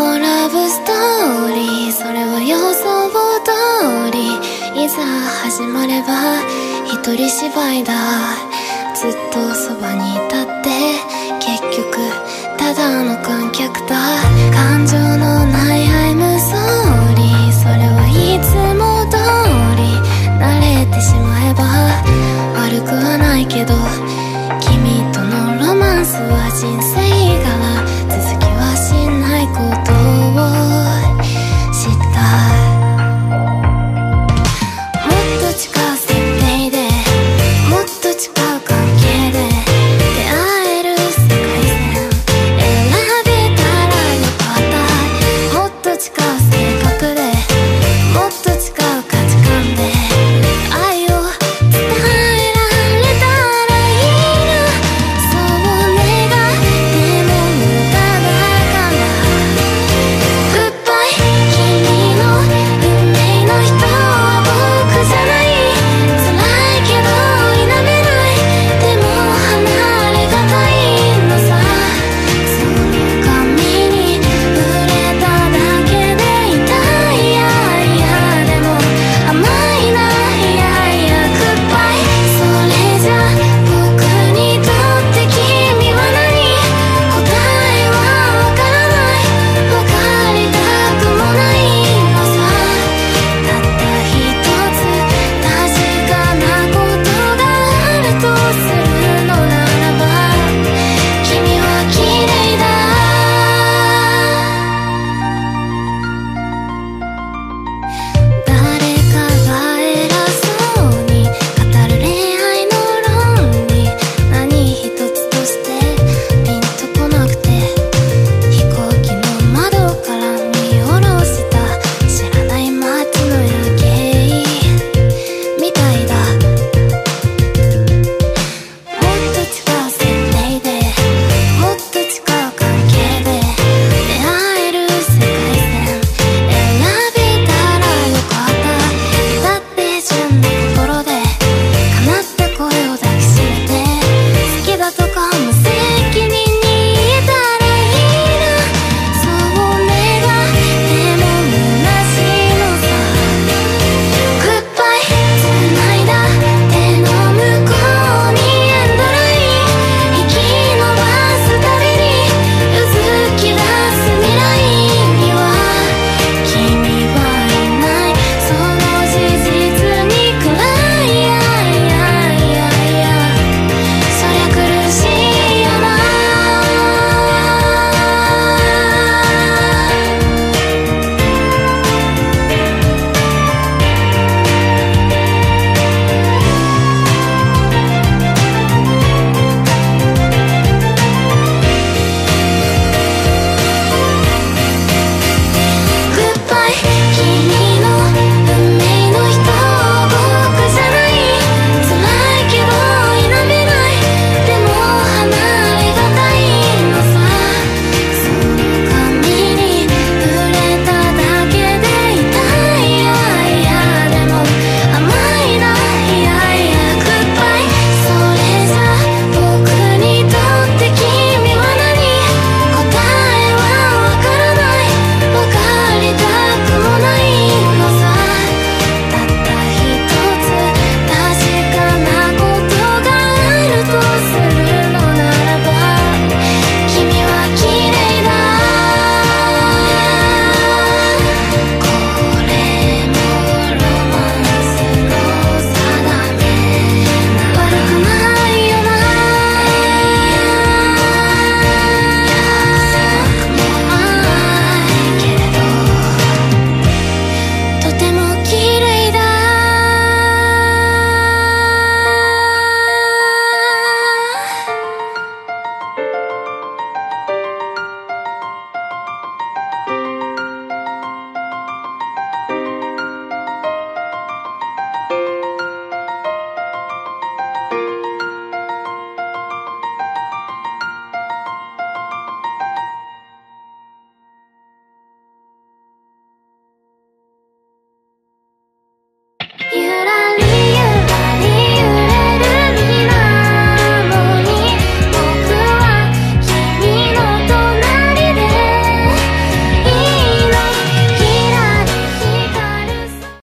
のラブストーリーそれは予想通りいざ始まれば一人芝居だ。ずっとそばにいたって結局ただの観客だ。感情のない